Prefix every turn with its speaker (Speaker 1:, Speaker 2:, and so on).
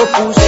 Speaker 1: 我不是